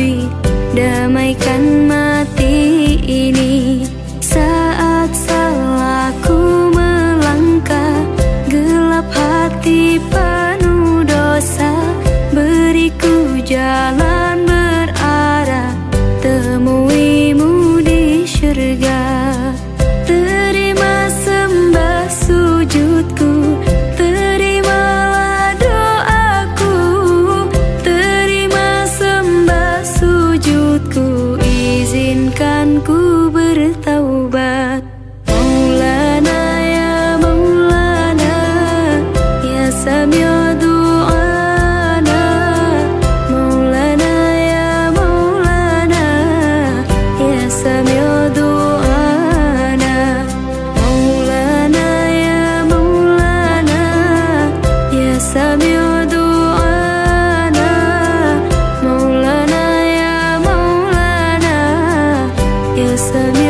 Rabbi Damaikan mati ini Saat salahku melangkah. Gelap hati penuh dosa Beriku jalan. Maulana ya Maulana ya sambil